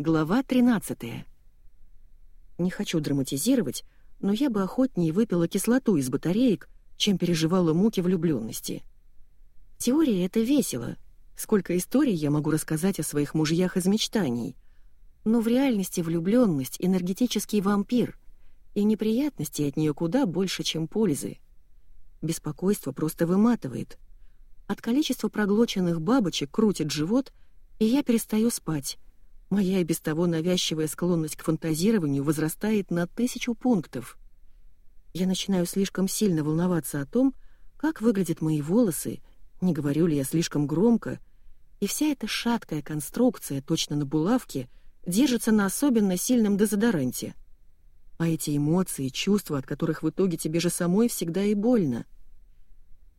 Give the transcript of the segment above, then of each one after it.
Глава 13. Не хочу драматизировать, но я бы охотнее выпила кислоту из батареек, чем переживала муки влюбленности. В теории это весело. Сколько историй я могу рассказать о своих мужьях из мечтаний. Но в реальности влюбленность — энергетический вампир, и неприятностей от нее куда больше, чем пользы. Беспокойство просто выматывает. От количества проглоченных бабочек крутит живот, и я перестаю спать Моя и без того навязчивая склонность к фантазированию возрастает на тысячу пунктов. Я начинаю слишком сильно волноваться о том, как выглядят мои волосы, не говорю ли я слишком громко, и вся эта шаткая конструкция, точно на булавке, держится на особенно сильном дезодоранте. А эти эмоции, чувства, от которых в итоге тебе же самой всегда и больно.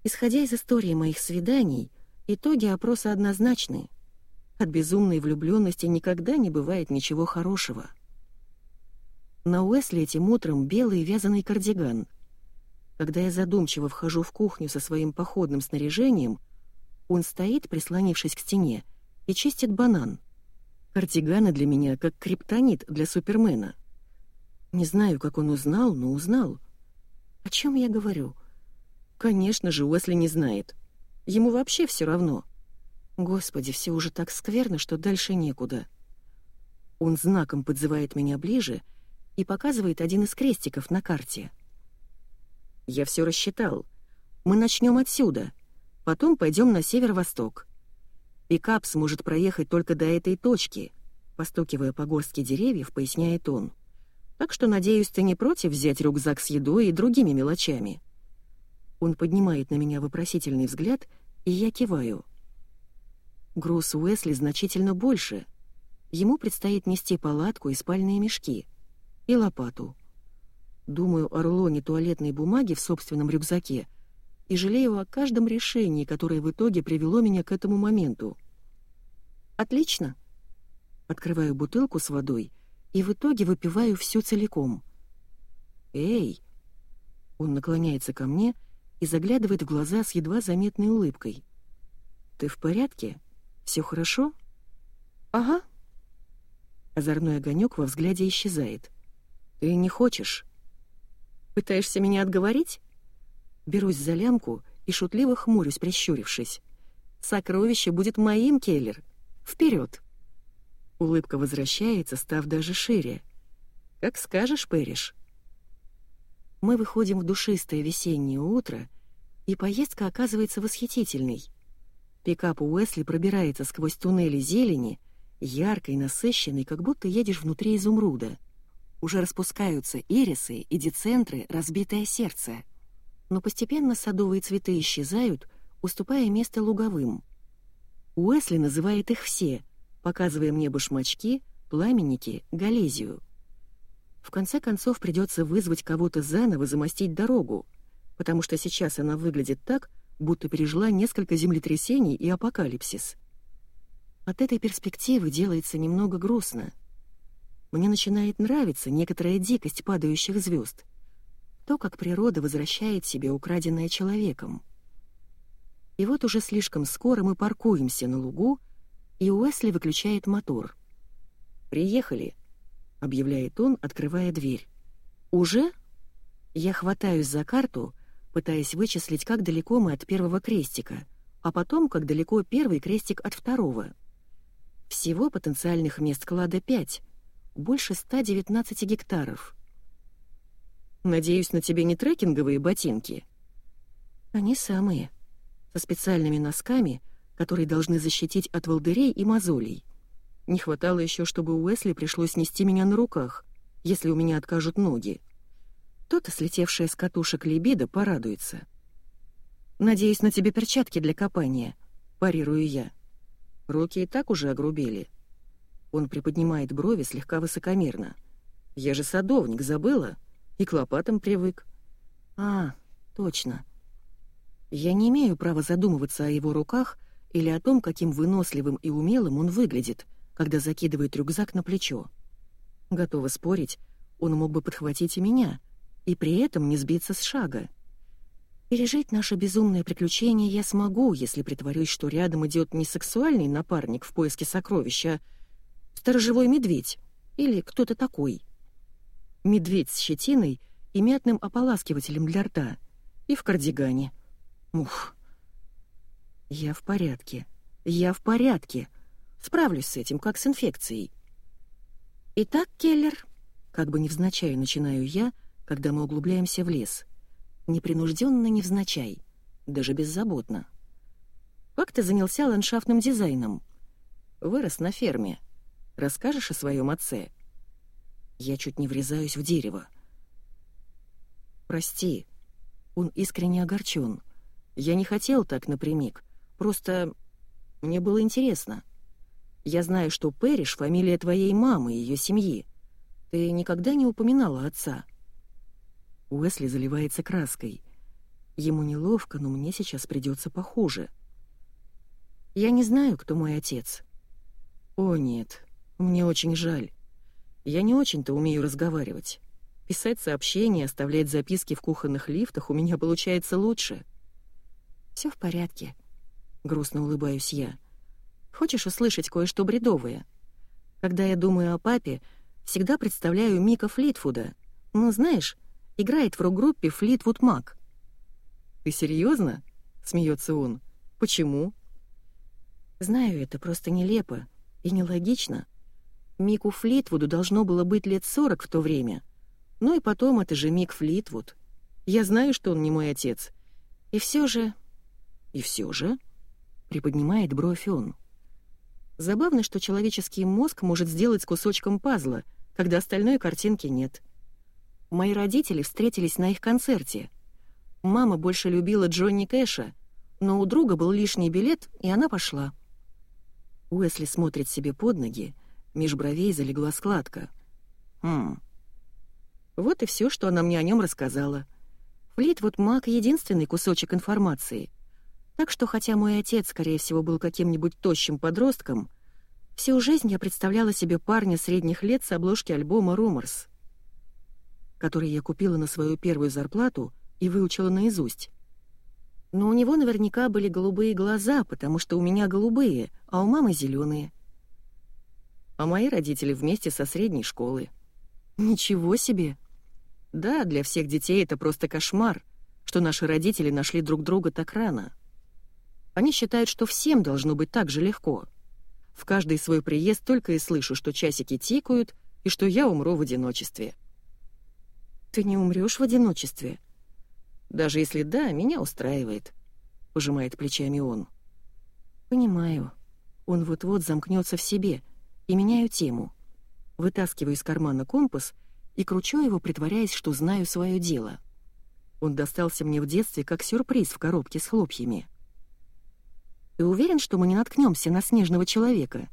Исходя из истории моих свиданий, итоги опроса однозначны — от безумной влюбленности никогда не бывает ничего хорошего. На Уэсли этим утром белый вязаный кардиган. Когда я задумчиво вхожу в кухню со своим походным снаряжением, он стоит, прислонившись к стене, и чистит банан. Кардиганы для меня как криптонит для Супермена. Не знаю, как он узнал, но узнал. О чем я говорю? Конечно же, Уэсли не знает. Ему вообще все равно. Господи, все уже так скверно, что дальше некуда. Он знаком подзывает меня ближе и показывает один из крестиков на карте. Я все рассчитал. Мы начнем отсюда, потом пойдем на северо-восток. Пикап сможет проехать только до этой точки, постукивая по горстке деревьев, поясняет он. Так что, надеюсь, ты не против взять рюкзак с едой и другими мелочами. Он поднимает на меня вопросительный взгляд, и я киваю. Груз Уэсли значительно больше. Ему предстоит нести палатку и спальные мешки. И лопату. Думаю о рулоне туалетной бумаги в собственном рюкзаке и жалею о каждом решении, которое в итоге привело меня к этому моменту. «Отлично!» Открываю бутылку с водой и в итоге выпиваю всю целиком. «Эй!» Он наклоняется ко мне и заглядывает в глаза с едва заметной улыбкой. «Ты в порядке?» Все хорошо?» «Ага». Озорной огонек во взгляде исчезает. «Ты не хочешь?» «Пытаешься меня отговорить?» Берусь за лямку и шутливо хмурюсь, прищурившись. «Сокровище будет моим, Келлер. Вперед!» Улыбка возвращается, став даже шире. «Как скажешь, Пэриш». Мы выходим в душистое весеннее утро, и поездка оказывается восхитительной — Пикап Уэсли пробирается сквозь туннели зелени, яркой, насыщенной, как будто едешь внутри изумруда. Уже распускаются ирисы и децентры, разбитое сердце. Но постепенно садовые цветы исчезают, уступая место луговым. Уэсли называет их все, показывая мне башмачки, пламенники, галезию. В конце концов придется вызвать кого-то заново замостить дорогу, потому что сейчас она выглядит так, будто пережила несколько землетрясений и апокалипсис. От этой перспективы делается немного грустно. Мне начинает нравиться некоторая дикость падающих звезд, то, как природа возвращает себе украденное человеком. И вот уже слишком скоро мы паркуемся на лугу, и Уэсли выключает мотор. «Приехали», — объявляет он, открывая дверь. «Уже?» Я хватаюсь за карту пытаясь вычислить, как далеко мы от первого крестика, а потом, как далеко первый крестик от второго. Всего потенциальных мест клада 5, больше 119 гектаров. «Надеюсь, на тебе не трекинговые ботинки?» «Они самые, со специальными носками, которые должны защитить от волдырей и мозолей. Не хватало еще, чтобы Уэсли пришлось нести меня на руках, если у меня откажут ноги. То-то слетевшая с катушек либидо порадуется. «Надеюсь, на тебе перчатки для копания», — парирую я. Руки и так уже огрубели. Он приподнимает брови слегка высокомерно. «Я же садовник, забыла? И к лопатам привык». «А, точно. Я не имею права задумываться о его руках или о том, каким выносливым и умелым он выглядит, когда закидывает рюкзак на плечо. Готова спорить, он мог бы подхватить и меня, и при этом не сбиться с шага. Пережить наше безумное приключение я смогу, если притворюсь, что рядом идет не сексуальный напарник в поиске сокровища, Сторожевой медведь. Или кто-то такой. Медведь с щетиной и мятным ополаскивателем для рта. И в кардигане. Ух. Я в порядке. Я в порядке. Справлюсь с этим, как с инфекцией. Итак, Келлер, как бы невзначай начинаю я, когда мы углубляемся в лес. Непринужденно невзначай, даже беззаботно. Как ты занялся ландшафтным дизайном? Вырос на ферме. Расскажешь о своем отце? Я чуть не врезаюсь в дерево. Прости. Он искренне огорчен. Я не хотел так напрямик. Просто мне было интересно. Я знаю, что Пэриш — фамилия твоей мамы и ее семьи. Ты никогда не упоминала отца?» Уэсли заливается краской. Ему неловко, но мне сейчас придется похуже. «Я не знаю, кто мой отец». «О, нет, мне очень жаль. Я не очень-то умею разговаривать. Писать сообщения, оставлять записки в кухонных лифтах у меня получается лучше». «Все в порядке», — грустно улыбаюсь я. «Хочешь услышать кое-что бредовое? Когда я думаю о папе, всегда представляю Мика Флитфуда. Ну, знаешь, играет в рок-группе Флитвуд Мак». «Ты серьезно? смеется он. «Почему?» «Знаю, это просто нелепо и нелогично. Мику Флитвуду должно было быть лет сорок в то время. Ну и потом это же Мик Флитвуд. Я знаю, что он не мой отец. И все же «И все же?» — приподнимает бровь он. Забавно, что человеческий мозг может сделать кусочком пазла, когда остальной картинки нет. Мои родители встретились на их концерте. Мама больше любила Джонни Кэша, но у друга был лишний билет, и она пошла. Уэсли смотрит себе под ноги, меж бровей залегла складка. «Хм...» Вот и все, что она мне о нем рассказала. Флитвуд Мак — единственный кусочек информации — так что, хотя мой отец, скорее всего, был каким-нибудь тощим подростком, всю жизнь я представляла себе парня средних лет с обложки альбома «Руморс», который я купила на свою первую зарплату и выучила наизусть. Но у него наверняка были голубые глаза, потому что у меня голубые, а у мамы зеленые. А мои родители вместе со средней школы. Ничего себе! Да, для всех детей это просто кошмар, что наши родители нашли друг друга так рано. Они считают, что всем должно быть так же легко. В каждый свой приезд только и слышу, что часики тикают и что я умру в одиночестве. Ты не умрешь в одиночестве? Даже если да, меня устраивает, пожимает плечами он. Понимаю. Он вот-вот замкнется в себе, и меняю тему. Вытаскиваю из кармана компас и кручу его, притворяясь, что знаю свое дело. Он достался мне в детстве как сюрприз в коробке с хлопьями. Ты уверен, что мы не наткнемся на снежного человека?»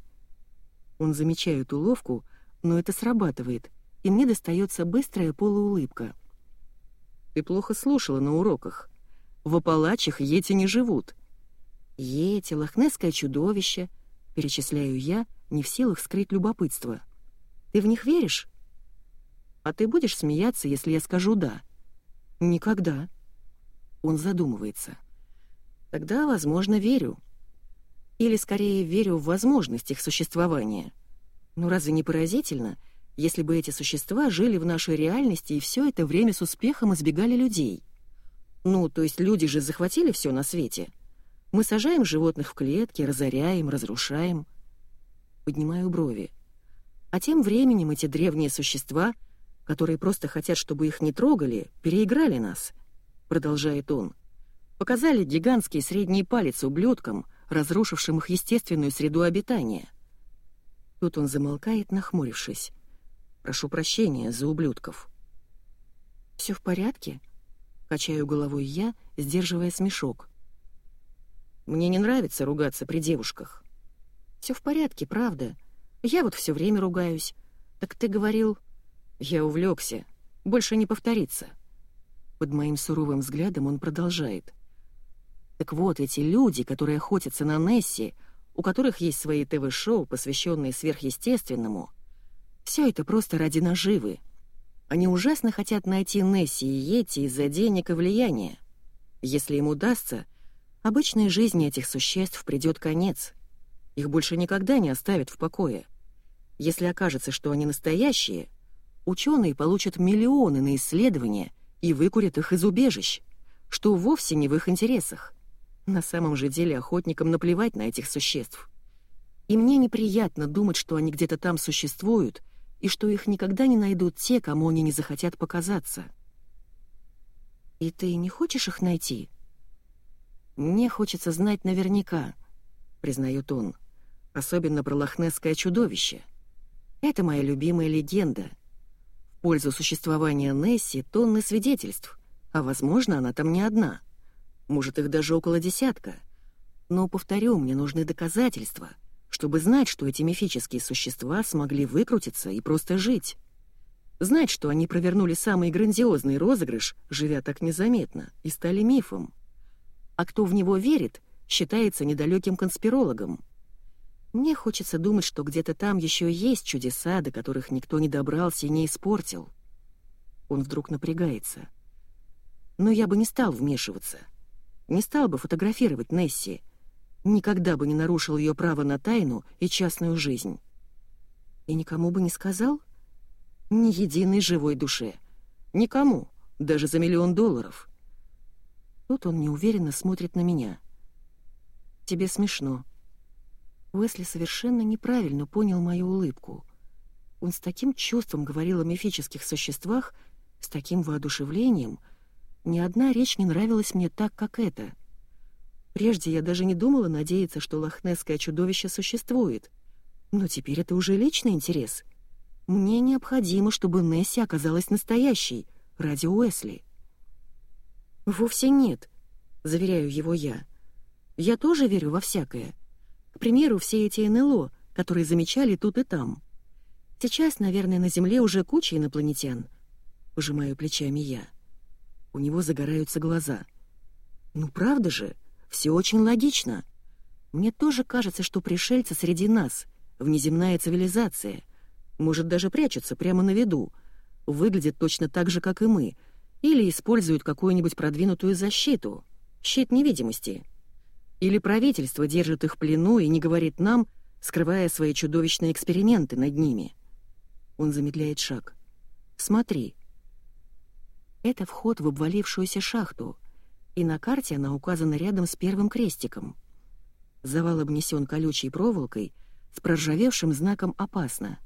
Он замечает уловку, но это срабатывает, и мне достается быстрая полуулыбка. «Ты плохо слушала на уроках. В Апалачах ети не живут». «Ети, лохнесское чудовище», — перечисляю я, не в силах скрыть любопытство. «Ты в них веришь?» «А ты будешь смеяться, если я скажу «да»?» «Никогда». Он задумывается. «Тогда, возможно, верю. Или, скорее, верю в возможность их существования. Но разве не поразительно, если бы эти существа жили в нашей реальности и все это время с успехом избегали людей? Ну, то есть люди же захватили все на свете. Мы сажаем животных в клетки, разоряем, разрушаем. Поднимаю брови. А тем временем эти древние существа, которые просто хотят, чтобы их не трогали, переиграли нас, продолжает он. Показали гигантский средний палец ублюдкам — разрушившим их естественную среду обитания. Тут он замолкает, нахмурившись. «Прошу прощения за ублюдков». «Все в порядке?» — качаю головой я, сдерживая смешок. «Мне не нравится ругаться при девушках». «Все в порядке, правда. Я вот все время ругаюсь. Так ты говорил...» «Я увлекся. Больше не повторится». Под моим суровым взглядом он продолжает. Так вот, эти люди, которые охотятся на Несси, у которых есть свои ТВ-шоу, посвященные сверхъестественному, все это просто ради наживы. Они ужасно хотят найти Несси и Йети из-за денег и влияния. Если им удастся, обычной жизни этих существ придет конец. Их больше никогда не оставят в покое. Если окажется, что они настоящие, ученые получат миллионы на исследования и выкурят их из убежищ, что вовсе не в их интересах. На самом же деле охотникам наплевать на этих существ. И мне неприятно думать, что они где-то там существуют, и что их никогда не найдут те, кому они не захотят показаться. «И ты не хочешь их найти?» «Мне хочется знать наверняка», — признает он, особенно про лохнесское чудовище. Это моя любимая легенда. В пользу существования Несси тонны свидетельств, а, возможно, она там не одна. Может, их даже около десятка. Но, повторю, мне нужны доказательства — чтобы знать, что эти мифические существа смогли выкрутиться и просто жить. Знать, что они провернули самый грандиозный розыгрыш, живя так незаметно, и стали мифом. А кто в него верит, считается недалеким конспирологом. Мне хочется думать, что где-то там еще есть чудеса, до которых никто не добрался и не испортил. Он вдруг напрягается. Но я бы не стал вмешиваться. Не стал бы фотографировать Несси, никогда бы не нарушил ее право на тайну и частную жизнь. И никому бы не сказал? Ни единой живой душе. Никому, даже за миллион долларов. Тут он неуверенно смотрит на меня. «Тебе смешно». Уэсли совершенно неправильно понял мою улыбку. Он с таким чувством говорил о мифических существах, с таким воодушевлением. Ни одна речь не нравилась мне так, как эта — Прежде я даже не думала надеяться, что лохнесское чудовище существует. Но теперь это уже личный интерес. Мне необходимо, чтобы Несси оказалась настоящей, ради Уэсли. «Вовсе нет», — заверяю его я. «Я тоже верю во всякое. К примеру, все эти НЛО, которые замечали тут и там. Сейчас, наверное, на Земле уже куча инопланетян». Пожимаю плечами я. У него загораются глаза. «Ну правда же?» Все очень логично. Мне тоже кажется, что пришельцы среди нас, внеземная цивилизация, может, даже прячутся прямо на виду, выглядят точно так же, как и мы, или используют какую-нибудь продвинутую защиту, щит невидимости. Или правительство держит их в плену и не говорит нам, скрывая свои чудовищные эксперименты над ними. Он замедляет шаг. «Смотри». Это вход в обвалившуюся шахту — и на карте она указана рядом с первым крестиком. Завал обнесен колючей проволокой с проржавевшим знаком «Опасно».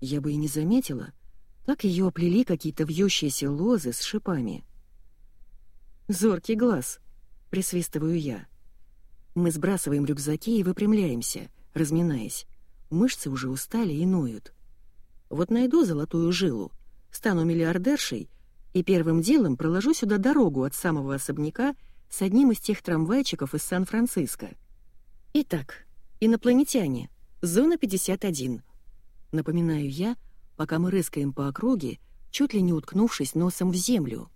Я бы и не заметила, так ее оплели какие-то вьющиеся лозы с шипами. «Зоркий глаз», — присвистываю я. Мы сбрасываем рюкзаки и выпрямляемся, разминаясь. Мышцы уже устали и ноют. Вот найду золотую жилу, стану миллиардершей и первым делом проложу сюда дорогу от самого особняка с одним из тех трамвайчиков из Сан-Франциско. Итак, инопланетяне, зона 51. Напоминаю я, пока мы рыскаем по округе, чуть ли не уткнувшись носом в землю.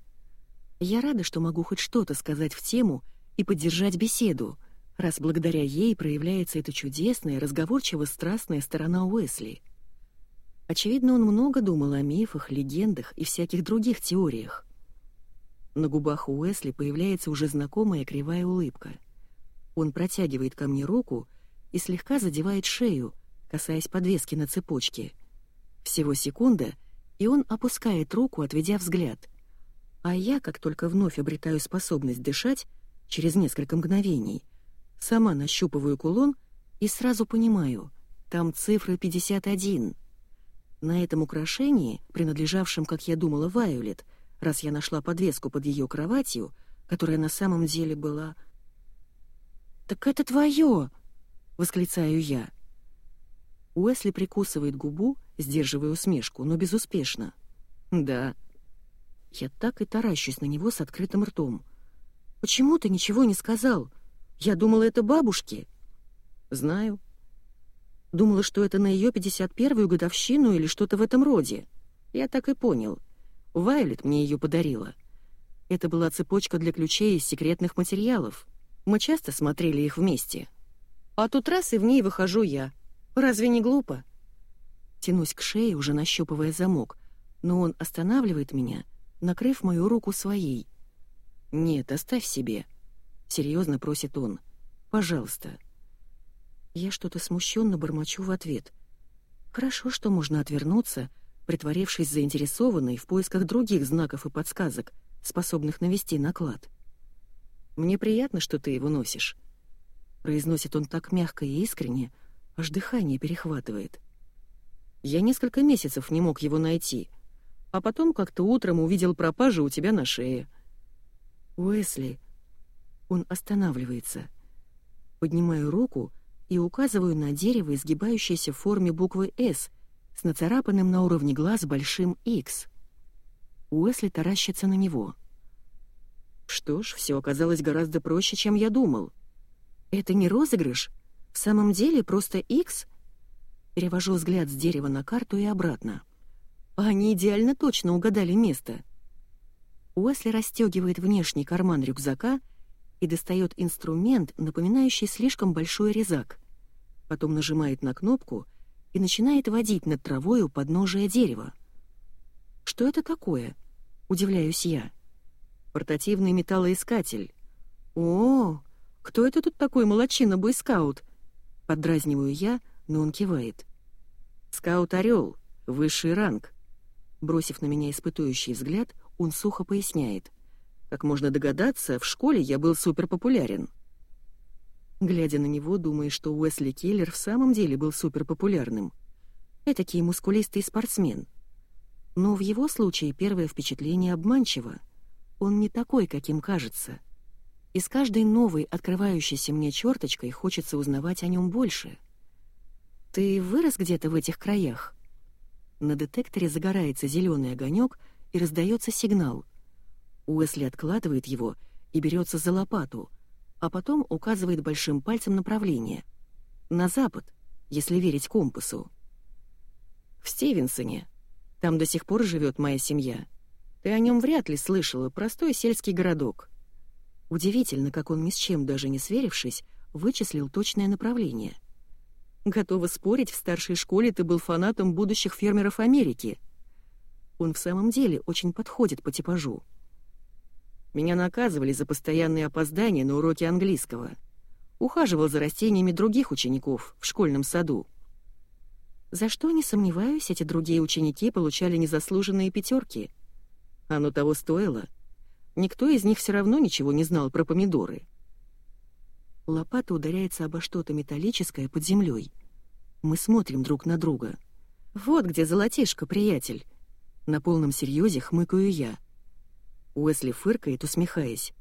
Я рада, что могу хоть что-то сказать в тему и поддержать беседу, раз благодаря ей проявляется эта чудесная, разговорчиво-страстная сторона Уэсли — Очевидно, он много думал о мифах, легендах и всяких других теориях. На губах у Уэсли появляется уже знакомая кривая улыбка. Он протягивает ко мне руку и слегка задевает шею, касаясь подвески на цепочке. Всего секунда, и он опускает руку, отведя взгляд. А я, как только вновь обретаю способность дышать, через несколько мгновений, сама нащупываю кулон и сразу понимаю, там цифра 51. На этом украшении, принадлежавшем, как я думала, Вайолет, раз я нашла подвеску под ее кроватью, которая на самом деле была... «Так это твое!» — восклицаю я. Уэсли прикусывает губу, сдерживая усмешку, но безуспешно. «Да». Я так и таращусь на него с открытым ртом. «Почему ты ничего не сказал? Я думала, это бабушки». «Знаю», Думала, что это на ее 51-ю годовщину или что-то в этом роде. Я так и понял. Вайлет мне ее подарила. Это была цепочка для ключей из секретных материалов. Мы часто смотрели их вместе. А тут раз и в ней выхожу я. Разве не глупо? Тянусь к шее, уже нащупывая замок, но он останавливает меня, накрыв мою руку своей. «Нет, оставь себе», — серьезно просит он. «Пожалуйста». Я что-то смущенно бормочу в ответ. Хорошо, что можно отвернуться, притворившись заинтересованной в поисках других знаков и подсказок, способных навести наклад. «Мне приятно, что ты его носишь», — произносит он так мягко и искренне, аж дыхание перехватывает. «Я несколько месяцев не мог его найти, а потом как-то утром увидел пропажу у тебя на шее». «Уэсли...» Он останавливается. Поднимаю руку и указываю на дерево, изгибающееся в форме буквы «С», с нацарапанным на уровне глаз большим X. Уэсли таращится на него. Что ж, все оказалось гораздо проще, чем я думал. Это не розыгрыш? В самом деле просто X? Перевожу взгляд с дерева на карту и обратно. Они идеально точно угадали место. Уэсли расстегивает внешний карман рюкзака и достает инструмент, напоминающий слишком большой резак. Потом нажимает на кнопку — и начинает водить над травой у подножия дерева. «Что это такое?» — удивляюсь я. «Портативный металлоискатель». «О, кто это тут такой молодчина-бойскаут?» Поддразниваю я, но он кивает. «Скаут-орел, высший ранг». Бросив на меня испытующий взгляд, он сухо поясняет. «Как можно догадаться, в школе я был суперпопулярен». Глядя на него, думаешь, что Уэсли Келлер в самом деле был суперпопулярным. Этакий мускулистый спортсмен. Но в его случае первое впечатление обманчиво. Он не такой, каким кажется. И с каждой новой открывающейся мне черточкой хочется узнавать о нем больше. «Ты вырос где-то в этих краях?» На детекторе загорается зеленый огонек и раздается сигнал. Уэсли откладывает его и берется за лопату — а потом указывает большим пальцем направление. На запад, если верить компасу. В Стивенсоне. Там до сих пор живет моя семья. Ты о нем вряд ли слышала, простой сельский городок. Удивительно, как он ни с чем даже не сверившись, вычислил точное направление. Готова спорить, в старшей школе ты был фанатом будущих фермеров Америки. Он в самом деле очень подходит по типажу. Меня наказывали за постоянные опоздания на уроки английского. Ухаживал за растениями других учеников в школьном саду. За что, не сомневаюсь, эти другие ученики получали незаслуженные пятерки. Оно того стоило. Никто из них все равно ничего не знал про помидоры. Лопата ударяется обо что-то металлическое под землей. Мы смотрим друг на друга. «Вот где золотишко, приятель!» На полном серьезе хмыкаю я — Уэсли фыркает, усмехаясь.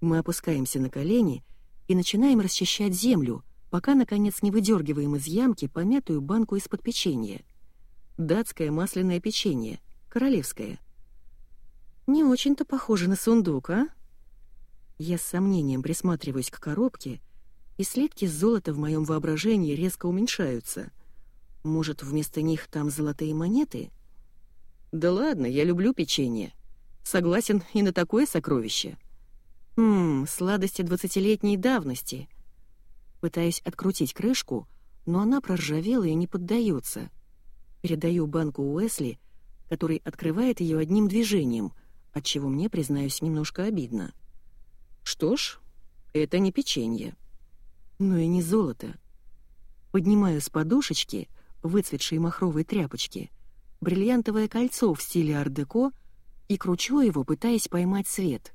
Мы опускаемся на колени и начинаем расчищать землю, пока, наконец, не выдергиваем из ямки помятую банку из-под печенья. Датское масляное печенье, королевское. Не очень-то похоже на сундук, а? Я с сомнением присматриваюсь к коробке, и слитки золота в моем воображении резко уменьшаются. Может, вместо них там золотые монеты? Да ладно, я люблю печенье. Согласен и на такое сокровище. Ммм, сладости двадцатилетней давности. Пытаюсь открутить крышку, но она проржавела и не поддается. Передаю банку Уэсли, который открывает ее одним движением, отчего мне, признаюсь, немножко обидно. Что ж, это не печенье. Но и не золото. Поднимаю с подушечки, выцветшей махровой тряпочки, бриллиантовое кольцо в стиле ар-деко и кручу его, пытаясь поймать свет.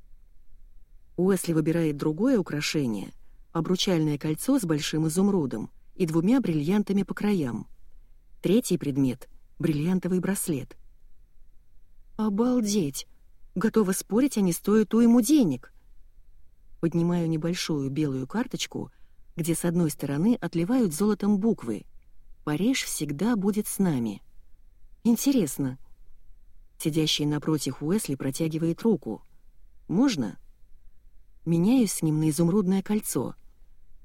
Уэсли выбирает другое украшение — обручальное кольцо с большим изумрудом и двумя бриллиантами по краям. Третий предмет — бриллиантовый браслет. «Обалдеть! Готова спорить, они стоят уйму денег!» Поднимаю небольшую белую карточку, где с одной стороны отливают золотом буквы «Париж всегда будет с нами». Интересно, Сидящий напротив Уэсли протягивает руку. «Можно?» Меняюсь с ним на изумрудное кольцо.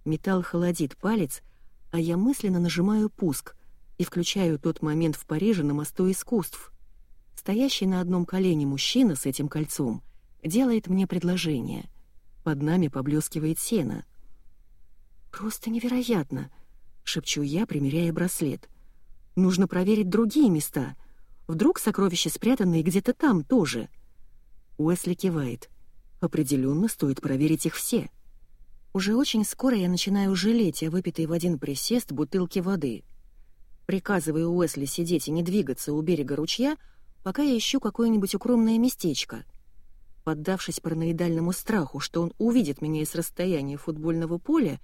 Металл холодит палец, а я мысленно нажимаю пуск и включаю тот момент в Париже на мосту искусств. Стоящий на одном колене мужчина с этим кольцом делает мне предложение. Под нами поблескивает сено. «Просто невероятно!» — шепчу я, примеряя браслет. «Нужно проверить другие места», Вдруг сокровища спрятаны где-то там тоже. Уэсли кивает. Определенно стоит проверить их все. Уже очень скоро я начинаю жалеть о выпитой в один присест бутылке воды. Приказываю Уэсли сидеть и не двигаться у берега ручья, пока я ищу какое-нибудь укромное местечко. Поддавшись параноидальному страху, что он увидит меня из расстояния футбольного поля,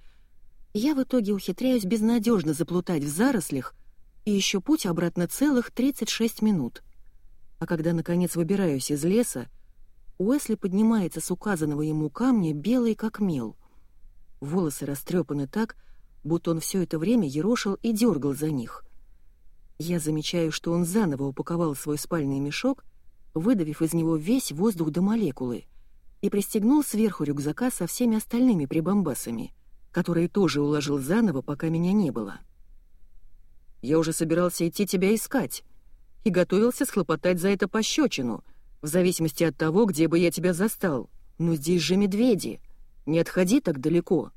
я в итоге ухитряюсь безнадежно заплутать в зарослях и еще путь обратно целых 36 минут. А когда, наконец, выбираюсь из леса, Уэсли поднимается с указанного ему камня белый как мел. Волосы растрепаны так, будто он все это время ерошил и дергал за них. Я замечаю, что он заново упаковал свой спальный мешок, выдавив из него весь воздух до молекулы, и пристегнул сверху рюкзака со всеми остальными прибамбасами, которые тоже уложил заново, пока меня не было. «Я уже собирался идти тебя искать и готовился схлопотать за это пощечину», в зависимости от того, где бы я тебя застал. Но здесь же медведи. Не отходи так далеко.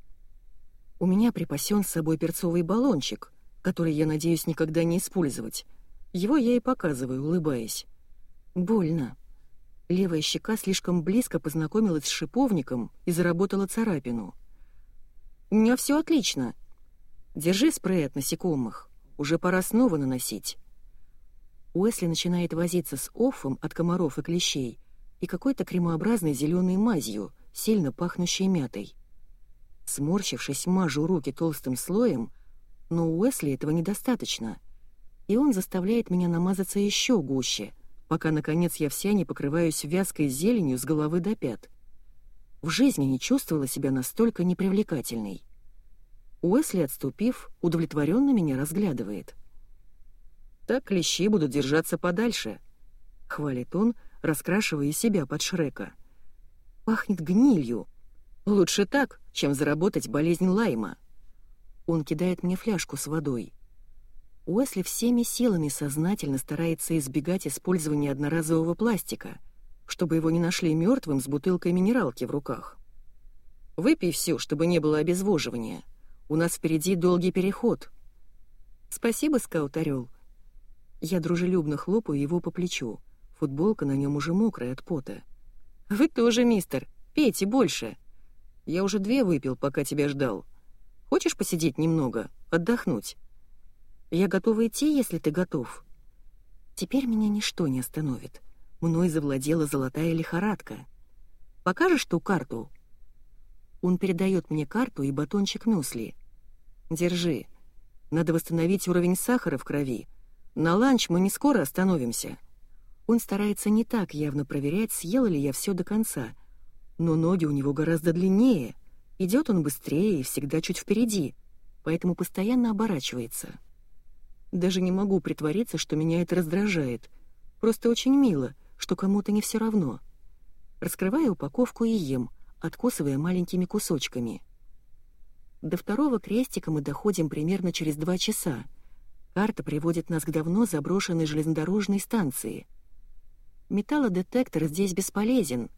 У меня припасен с собой перцовый баллончик, который я надеюсь никогда не использовать. Его я и показываю, улыбаясь. Больно. Левая щека слишком близко познакомилась с шиповником и заработала царапину. «У меня все отлично. Держи спрей от насекомых. Уже пора снова наносить». Уэсли начинает возиться с оффом от комаров и клещей и какой-то кремообразной зеленой мазью, сильно пахнущей мятой. Сморщившись, мажу руки толстым слоем, но Уэсли этого недостаточно, и он заставляет меня намазаться еще гуще, пока, наконец, я вся не покрываюсь вязкой зеленью с головы до пят. В жизни не чувствовала себя настолько непривлекательной. Уэсли, отступив, удовлетворенно меня разглядывает — так клещи будут держаться подальше», — хвалит он, раскрашивая себя под Шрека. «Пахнет гнилью. Лучше так, чем заработать болезнь Лайма». Он кидает мне фляжку с водой. Уэсли всеми силами сознательно старается избегать использования одноразового пластика, чтобы его не нашли мертвым с бутылкой минералки в руках. «Выпей все, чтобы не было обезвоживания. У нас впереди долгий переход». «Спасибо, скаут-орел», я дружелюбно хлопаю его по плечу. Футболка на нем уже мокрая от пота. «Вы тоже, мистер. Пейте больше. Я уже две выпил, пока тебя ждал. Хочешь посидеть немного, отдохнуть? Я готова идти, если ты готов. Теперь меня ничто не остановит. Мной завладела золотая лихорадка. Покажешь ту карту?» Он передает мне карту и батончик мюсли. «Держи. Надо восстановить уровень сахара в крови, на ланч мы не скоро остановимся. Он старается не так явно проверять, съела ли я все до конца. Но ноги у него гораздо длиннее. Идет он быстрее и всегда чуть впереди, поэтому постоянно оборачивается. Даже не могу притвориться, что меня это раздражает. Просто очень мило, что кому-то не все равно. Раскрываю упаковку и ем, откусывая маленькими кусочками. До второго крестика мы доходим примерно через два часа — Карта приводит нас к давно заброшенной железнодорожной станции. Металлодетектор здесь бесполезен.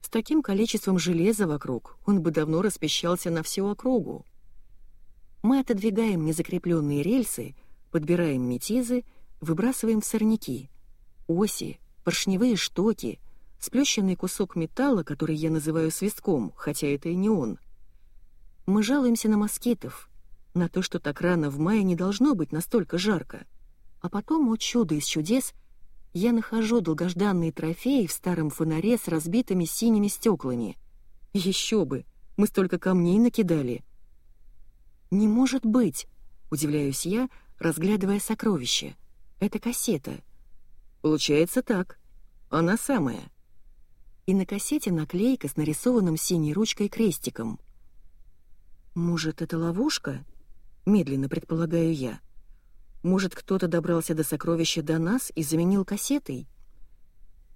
С таким количеством железа вокруг он бы давно распещался на всю округу. Мы отодвигаем незакрепленные рельсы, подбираем метизы, выбрасываем в сорняки. Оси, поршневые штоки, сплющенный кусок металла, который я называю свистком, хотя это и не он. Мы жалуемся на москитов — на то, что так рано в мае не должно быть настолько жарко. А потом, о чудо из чудес, я нахожу долгожданные трофеи в старом фонаре с разбитыми синими стеклами. Еще бы, мы столько камней накидали. «Не может быть!» — удивляюсь я, разглядывая сокровище. «Это кассета». «Получается так. Она самая». И на кассете наклейка с нарисованным синей ручкой крестиком. «Может, это ловушка?» медленно предполагаю я. Может, кто-то добрался до сокровища до нас и заменил кассетой?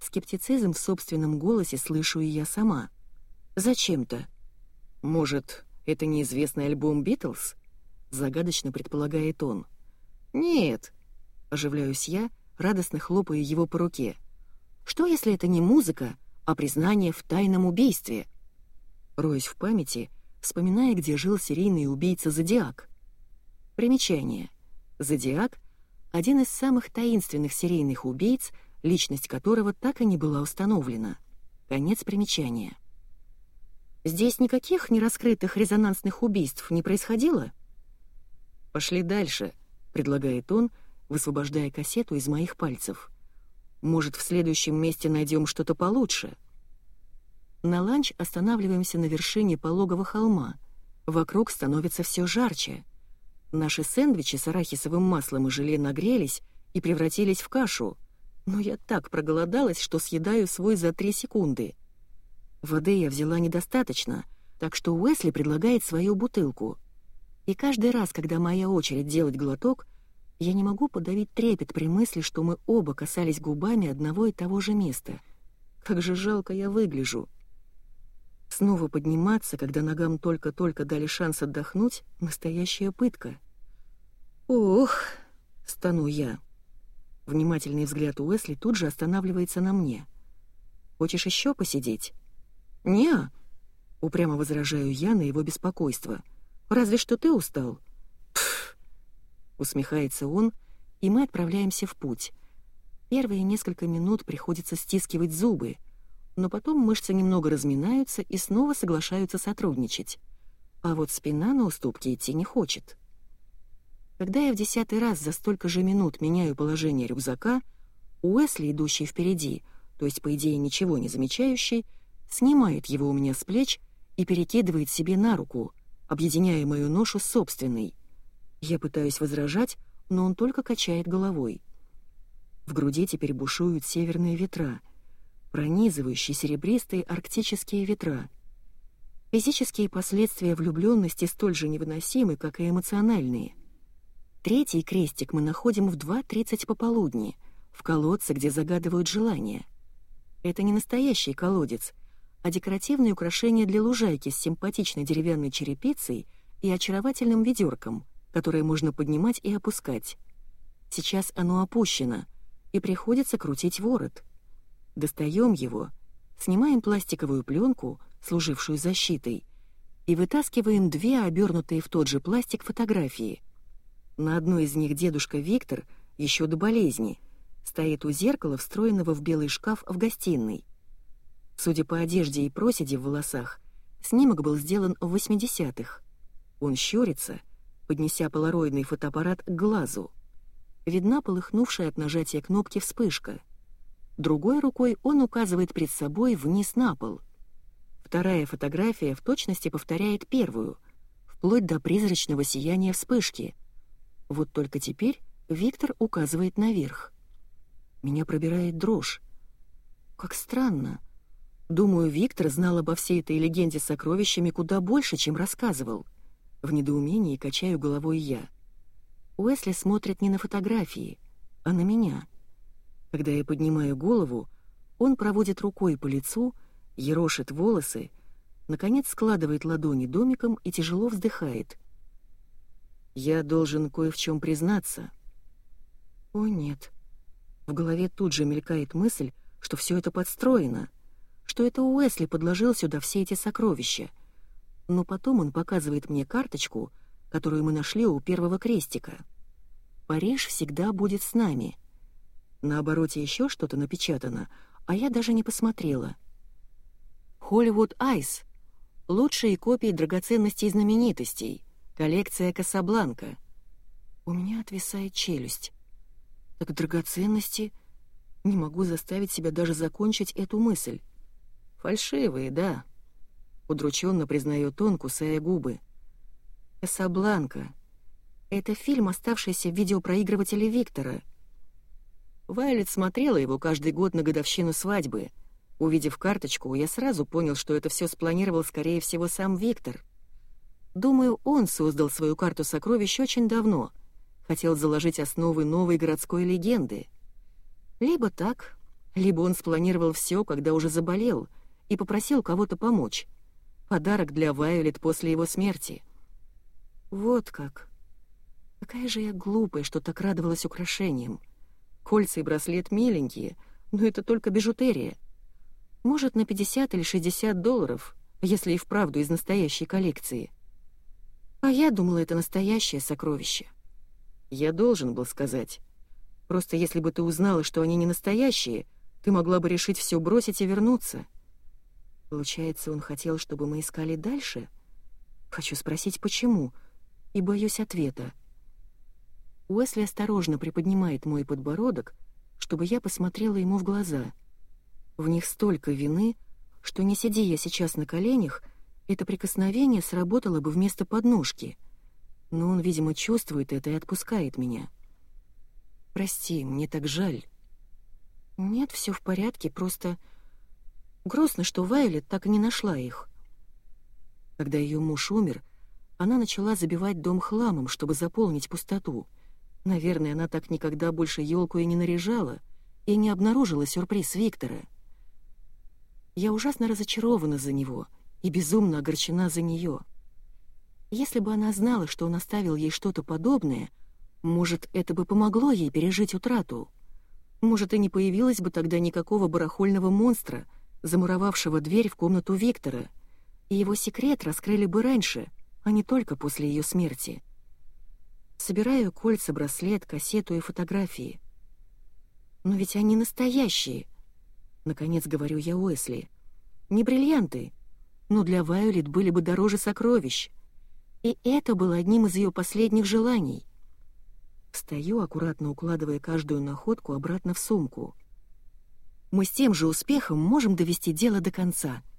Скептицизм в собственном голосе слышу и я сама. Зачем-то. Может, это неизвестный альбом «Битлз»? Загадочно предполагает он. Нет, оживляюсь я, радостно хлопая его по руке. Что, если это не музыка, а признание в тайном убийстве? Роюсь в памяти, вспоминая, где жил серийный убийца Зодиак. Примечание. Зодиак — один из самых таинственных серийных убийц, личность которого так и не была установлена. Конец примечания. Здесь никаких нераскрытых резонансных убийств не происходило? Пошли дальше. предлагает он, высвобождая кассету из моих пальцев. «Может, в следующем месте найдем что-то получше?» На ланч останавливаемся на вершине пологого холма. Вокруг становится все жарче. Наши сэндвичи с арахисовым маслом и желе нагрелись и превратились в кашу. Но я так проголодалась, что съедаю свой за три секунды. Воды я взяла недостаточно, так что Уэсли предлагает свою бутылку. И каждый раз, когда моя очередь делать глоток, я не могу подавить трепет при мысли, что мы оба касались губами одного и того же места. Как же жалко я выгляжу. Снова подниматься, когда ногам только-только дали шанс отдохнуть, настоящая пытка. «Ох!» — стану я. Внимательный взгляд Уэсли тут же останавливается на мне. «Хочешь еще посидеть?» «Не-а», упрямо возражаю я на его беспокойство. «Разве что ты устал». Усмехается он, и мы отправляемся в путь. Первые несколько минут приходится стискивать зубы, но потом мышцы немного разминаются и снова соглашаются сотрудничать. А вот спина на уступки идти не хочет. Когда я в десятый раз за столько же минут меняю положение рюкзака, Уэсли, идущий впереди, то есть, по идее, ничего не замечающий, снимает его у меня с плеч и перекидывает себе на руку, объединяя мою ношу с собственной. Я пытаюсь возражать, но он только качает головой. В груди теперь бушуют северные ветра, пронизывающие серебристые арктические ветра. Физические последствия влюбленности столь же невыносимы, как и эмоциональные — Третий крестик мы находим в 2.30 пополудни, в колодце, где загадывают желания. Это не настоящий колодец, а декоративное украшение для лужайки с симпатичной деревянной черепицей и очаровательным ведерком, которое можно поднимать и опускать. Сейчас оно опущено, и приходится крутить ворот. Достаем его, снимаем пластиковую пленку, служившую защитой, и вытаскиваем две обернутые в тот же пластик фотографии — на одной из них дедушка Виктор, еще до болезни, стоит у зеркала, встроенного в белый шкаф в гостиной. Судя по одежде и проседи в волосах, снимок был сделан в 80-х. Он щурится, поднеся полароидный фотоаппарат к глазу. Видна полыхнувшая от нажатия кнопки вспышка. Другой рукой он указывает перед собой вниз на пол. Вторая фотография в точности повторяет первую, вплоть до призрачного сияния вспышки — вот только теперь Виктор указывает наверх. Меня пробирает дрожь. Как странно. Думаю, Виктор знал обо всей этой легенде с сокровищами куда больше, чем рассказывал. В недоумении качаю головой я. Уэсли смотрит не на фотографии, а на меня. Когда я поднимаю голову, он проводит рукой по лицу, ерошит волосы, наконец складывает ладони домиком и тяжело вздыхает — я должен кое в чем признаться. О нет. В голове тут же мелькает мысль, что все это подстроено, что это Уэсли подложил сюда все эти сокровища. Но потом он показывает мне карточку, которую мы нашли у первого крестика. Париж всегда будет с нами. На обороте еще что-то напечатано, а я даже не посмотрела. Холливуд Айс. Лучшие копии драгоценностей и знаменитостей. Коллекция Касабланка. У меня отвисает челюсть. Так драгоценности... Не могу заставить себя даже закончить эту мысль. Фальшивые, да. Удрученно признает он, кусая губы. Касабланка. Это фильм, оставшийся в видеопроигрывателе Виктора. Вайлет смотрела его каждый год на годовщину свадьбы. Увидев карточку, я сразу понял, что это все спланировал, скорее всего, сам Виктор — Думаю, он создал свою карту сокровищ очень давно, хотел заложить основы новой городской легенды. Либо так, либо он спланировал все, когда уже заболел, и попросил кого-то помочь. Подарок для Вайолет после его смерти. Вот как. Какая же я глупая, что так радовалась украшениям. Кольца и браслет миленькие, но это только бижутерия. Может, на 50 или 60 долларов, если и вправду из настоящей коллекции. А я думала, это настоящее сокровище. Я должен был сказать. Просто если бы ты узнала, что они не настоящие, ты могла бы решить все бросить и вернуться. Получается, он хотел, чтобы мы искали дальше? Хочу спросить, почему, и боюсь ответа. Уэсли осторожно приподнимает мой подбородок, чтобы я посмотрела ему в глаза. В них столько вины, что не сиди я сейчас на коленях, это прикосновение сработало бы вместо подножки. Но он, видимо, чувствует это и отпускает меня. «Прости, мне так жаль». «Нет, все в порядке, просто...» Грустно, что Вайлет так и не нашла их. Когда ее муж умер, она начала забивать дом хламом, чтобы заполнить пустоту. Наверное, она так никогда больше елку и не наряжала, и не обнаружила сюрприз Виктора. Я ужасно разочарована за него и безумно огорчена за нее. Если бы она знала, что он оставил ей что-то подобное, может, это бы помогло ей пережить утрату. Может, и не появилось бы тогда никакого барахольного монстра, замуровавшего дверь в комнату Виктора, и его секрет раскрыли бы раньше, а не только после ее смерти. Собираю кольца, браслет, кассету и фотографии. Но ведь они настоящие, наконец говорю я Уэсли. Не бриллианты, но для Вайолет были бы дороже сокровищ. И это было одним из ее последних желаний. Стою, аккуратно укладывая каждую находку обратно в сумку. Мы с тем же успехом можем довести дело до конца —